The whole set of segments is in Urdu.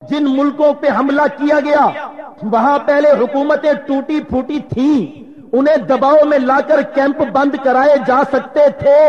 جن ملکوں پہ حملہ کیا گیا، وہاں پہلے حکومتیں ٹوٹی پھوٹی تھیں۔ انہیں دباؤ میں لا کر کیمپ بند کرائے جا سکتے تھے۔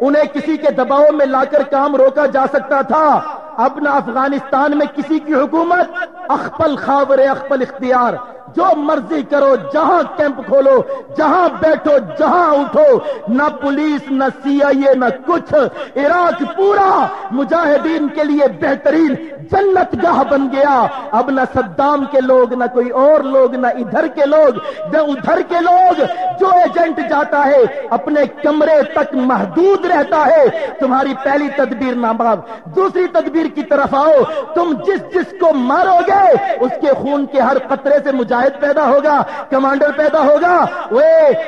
انہیں کسی کے دباؤ میں لا کر کام روکا جا سکتا تھا۔ اب نہ افغانستان میں کسی کی حکومت۔ اخپل خاور اخپل اختیار۔ جو مرضی کرو، جہاں کیمپ کھولو، جہاں بیٹھو، جہاں اٹھو، نہ پولیس، نہ سی آئی اے نہ کچھ۔ عراق پورا مجاہدین کے لیے بہترین جنت گاہ بن گیا۔ اب نہ صدام کے لوگ، نہ کوئی اور لوگ، نہ ادھر کے لوگ، نہ ادھر کے لوگ۔ جو ایجنٹ جاتا ہے، اپنے کمرے تک محدود رہتا ہے۔ تمہاری پہلی تدبیر ناماب دوسری تدبیر کی طرف آؤ۔ تم جس جس کو مارو گے، اس کے خون کے ہر قطرے سے مجاہد پیدا ہوگا کمانڈر پیدا ہوگا وہ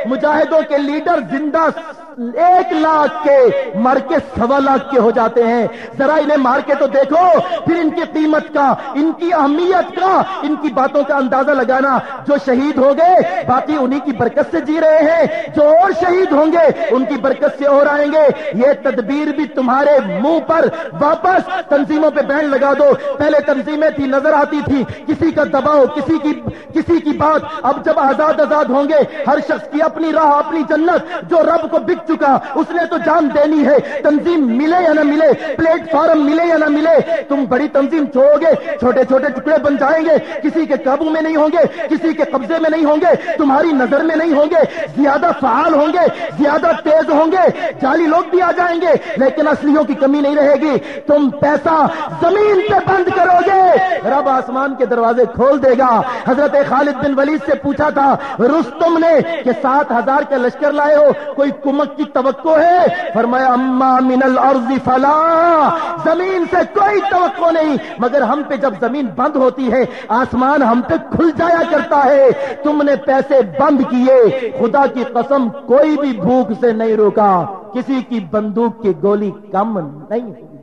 مجاہدوں کے لیڈر زندہ ایک لاکھ کے مر کے سوا لاکھ کے ہو جاتے ہیں۔ ذرا انہیں مار کے تو دیکھو۔ پھر ان کی قیمت کا، ان کی اہمیت کا، ان کی باتوں کا اندازہ لگانا۔ جو شہید ہو گئے باقی انہی کی برکت سے جی رہے ہیں۔ جو اور شہید ہوں گے، ان کی برکت سے اور آئیں گے۔ یہ تدبیر بھی تمہارے منہ پر واپس تنظیموں پہ بینڈ لگا دو۔ پہلے تنظیمیں تھی، نظر آتی تھی۔ کسی کا دباؤ، کسی کی کسی کی بات۔ اب جب آزاد آزاد ہوں گے، ہر شخص کی اپنی راہ، اپنی جنت، جو رب کو بک چکا۔ اس نے تو جان دینی ہے تنظیم ملے یا نہ ملے، پلیٹ فارم ملے یا نہ ملے۔ تم بڑی تنظیم چھوڑو گے، چھوٹے چھوٹے ٹکڑے بن جائیں گے۔ کسی کے قابو میں نہیں ہوں گے، کسی کے قبضے میں نہیں ہوں گے۔ تمہاری نظر میں نہیں ہوں گے، زیادہ فعال ہوں گے، زیادہ تیز ہوں گے۔ جعلی لوگ بھی آ جائیں گے، لیکن اصلیوں کی کمی نہیں رہے گی۔ تم پیسہ زمین پہ بند کرو گے۔ رب آسمان کے دروازے کھول دے گا۔ حضرت خالد بن ولید سے پوچھا تھا رستم نے کہ سات ہزار کا لشکر لائے ہو، کوئی کمک کی توقع ہے؟ فرمایا، اما من الارض فلا، زمین سے کوئی توقع نہیں، مگر ہم پہ جب زمین بند ہوتی ہے، آسمان ہم پہ کھل جایا کرتا ہے، تم نے پیسے بند کیے، خدا کی قسم کوئی بھی بھوک سے نہیں روکا، کسی کی بندوق کی گولی کم نہیں ہوئی۔